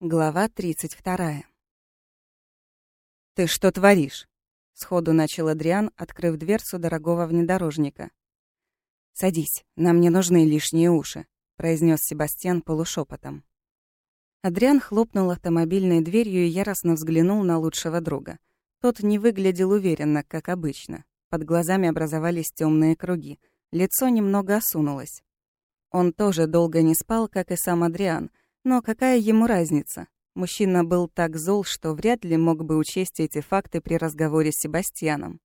Глава 32. «Ты что творишь?» — сходу начал Адриан, открыв дверцу дорогого внедорожника. «Садись, нам не нужны лишние уши», — произнес Себастьян полушепотом. Адриан хлопнул автомобильной дверью и яростно взглянул на лучшего друга. Тот не выглядел уверенно, как обычно. Под глазами образовались темные круги. Лицо немного осунулось. Он тоже долго не спал, как и сам Адриан — но какая ему разница? Мужчина был так зол, что вряд ли мог бы учесть эти факты при разговоре с Себастьяном.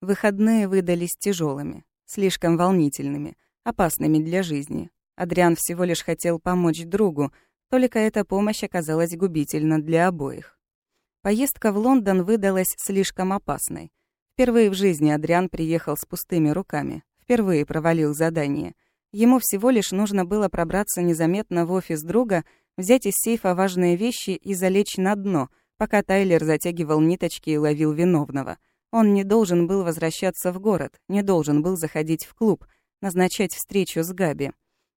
Выходные выдались тяжелыми, слишком волнительными, опасными для жизни. Адриан всего лишь хотел помочь другу, только эта помощь оказалась губительна для обоих. Поездка в Лондон выдалась слишком опасной. Впервые в жизни Адриан приехал с пустыми руками, впервые провалил задание — Ему всего лишь нужно было пробраться незаметно в офис друга, взять из сейфа важные вещи и залечь на дно, пока Тайлер затягивал ниточки и ловил виновного. Он не должен был возвращаться в город, не должен был заходить в клуб, назначать встречу с Габи.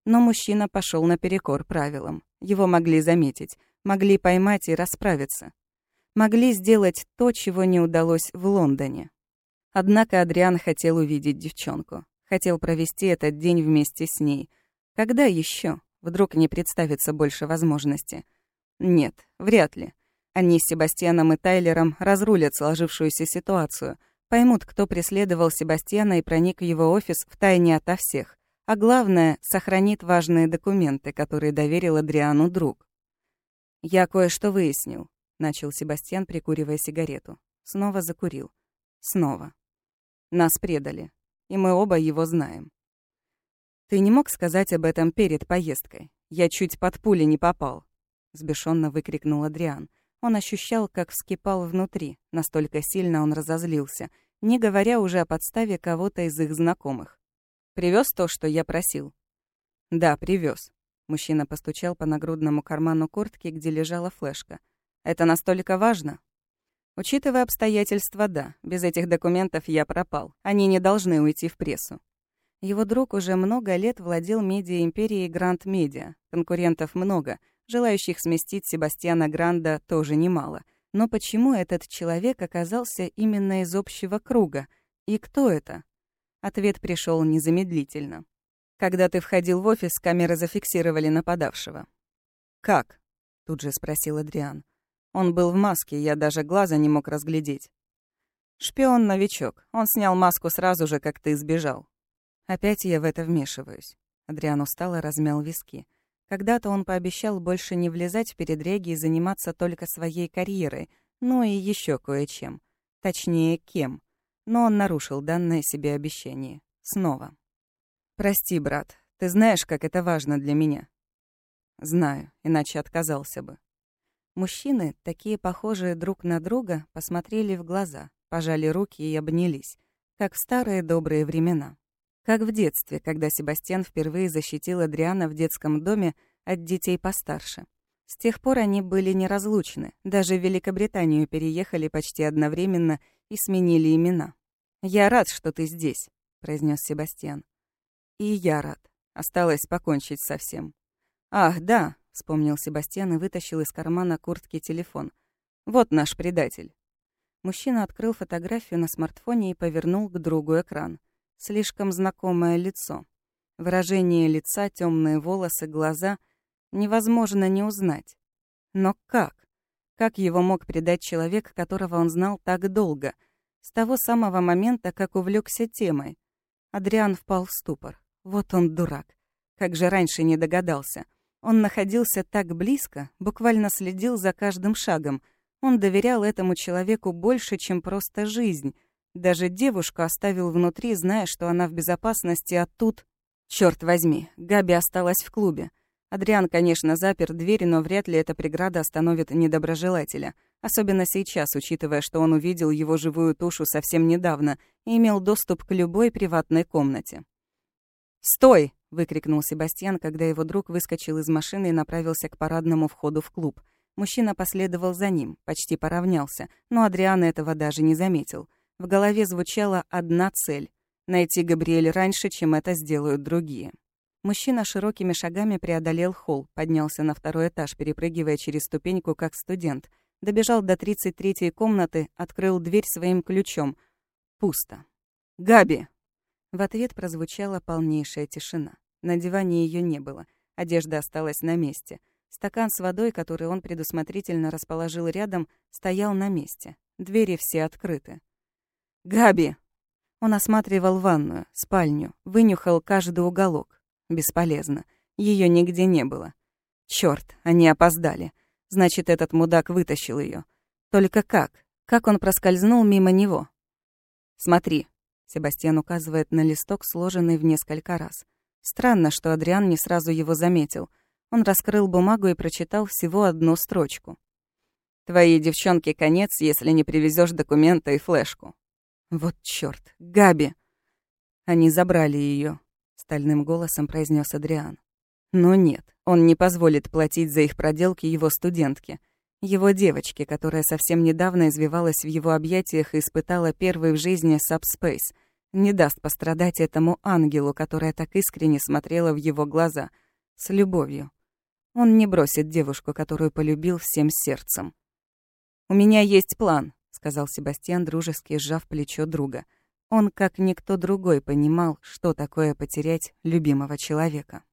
Но мужчина пошел наперекор правилам. Его могли заметить, могли поймать и расправиться. Могли сделать то, чего не удалось в Лондоне. Однако Адриан хотел увидеть девчонку. Хотел провести этот день вместе с ней. Когда еще? Вдруг не представится больше возможности. Нет, вряд ли. Они с Себастьяном и Тайлером разрулят сложившуюся ситуацию, поймут, кто преследовал Себастьяна и проник в его офис в тайне ото всех. А главное, сохранит важные документы, которые доверил Адриану друг. «Я кое-что выяснил», — начал Себастьян, прикуривая сигарету. Снова закурил. Снова. Нас предали и мы оба его знаем. «Ты не мог сказать об этом перед поездкой? Я чуть под пули не попал», — сбешенно выкрикнул Адриан. Он ощущал, как вскипал внутри, настолько сильно он разозлился, не говоря уже о подставе кого-то из их знакомых. Привез то, что я просил?» «Да, привез. Мужчина постучал по нагрудному карману куртки, где лежала флешка. «Это настолько важно?» Учитывая обстоятельства, да. Без этих документов я пропал. Они не должны уйти в прессу. Его друг уже много лет владел медиа-империей Гранд Медиа. Конкурентов много. Желающих сместить Себастьяна Гранда тоже немало. Но почему этот человек оказался именно из общего круга? И кто это? Ответ пришел незамедлительно. Когда ты входил в офис, камеры зафиксировали нападавшего. «Как?» — тут же спросил Адриан. Он был в маске, я даже глаза не мог разглядеть. Шпион-новичок. Он снял маску сразу же, как ты сбежал. Опять я в это вмешиваюсь. Адриан устало размял виски. Когда-то он пообещал больше не влезать перед Реги и заниматься только своей карьерой, ну и еще кое-чем. Точнее, кем. Но он нарушил данное себе обещание. Снова. «Прости, брат. Ты знаешь, как это важно для меня?» «Знаю, иначе отказался бы». Мужчины, такие похожие друг на друга, посмотрели в глаза, пожали руки и обнялись, как в старые добрые времена. Как в детстве, когда Себастьян впервые защитил Адриана в детском доме от детей постарше. С тех пор они были неразлучны, даже в Великобританию переехали почти одновременно и сменили имена. «Я рад, что ты здесь», — произнес Себастьян. «И я рад. Осталось покончить со всем». «Ах, да, вспомнил Себастьян и вытащил из кармана куртки телефон. «Вот наш предатель». Мужчина открыл фотографию на смартфоне и повернул к другу экран. Слишком знакомое лицо. Выражение лица, темные волосы, глаза невозможно не узнать. Но как? Как его мог предать человек, которого он знал так долго, с того самого момента, как увлекся темой? Адриан впал в ступор. Вот он дурак. Как же раньше не догадался. Он находился так близко, буквально следил за каждым шагом. Он доверял этому человеку больше, чем просто жизнь. Даже девушку оставил внутри, зная, что она в безопасности, а тут... Черт возьми, Габи осталась в клубе. Адриан, конечно, запер дверь, но вряд ли эта преграда остановит недоброжелателя. Особенно сейчас, учитывая, что он увидел его живую тушу совсем недавно и имел доступ к любой приватной комнате. «Стой!» — выкрикнул Себастьян, когда его друг выскочил из машины и направился к парадному входу в клуб. Мужчина последовал за ним, почти поравнялся, но Адриан этого даже не заметил. В голове звучала одна цель — найти Габриэль раньше, чем это сделают другие. Мужчина широкими шагами преодолел холл, поднялся на второй этаж, перепрыгивая через ступеньку, как студент. Добежал до 33-й комнаты, открыл дверь своим ключом. Пусто. «Габи!» В ответ прозвучала полнейшая тишина. На диване ее не было. Одежда осталась на месте. Стакан с водой, который он предусмотрительно расположил рядом, стоял на месте. Двери все открыты. «Габи!» Он осматривал ванную, спальню, вынюхал каждый уголок. Бесполезно. Ее нигде не было. Черт, они опоздали. Значит, этот мудак вытащил ее. Только как? Как он проскользнул мимо него? Смотри. Себастьян указывает на листок, сложенный в несколько раз. Странно, что Адриан не сразу его заметил. Он раскрыл бумагу и прочитал всего одну строчку. «Твоей девчонке конец, если не привезешь документы и флешку». Вот чёрт, Габи! Они забрали ее стальным голосом произнес Адриан. Но нет, он не позволит платить за их проделки его студентке, его девочке, которая совсем недавно извивалась в его объятиях и испытала первый в жизни сабспейс, не даст пострадать этому ангелу, которая так искренне смотрела в его глаза, с любовью. Он не бросит девушку, которую полюбил всем сердцем. «У меня есть план», — сказал Себастьян, дружески сжав плечо друга. Он, как никто другой, понимал, что такое потерять любимого человека.